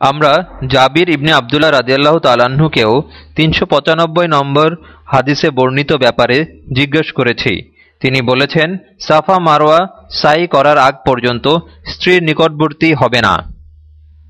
আমরা জাবির ইবনে আবদুল্লাহ রাজিয়াল্লাহ তালাহুকেও তিনশো পঁচানব্বই নম্বর হাদিসে বর্ণিত ব্যাপারে জিজ্ঞেস করেছি। তিনি বলেছেন, সাফা মারোয়া সাই করার আগ পর্যন্ত স্ত্রীর নিকটবর্তী হবে না।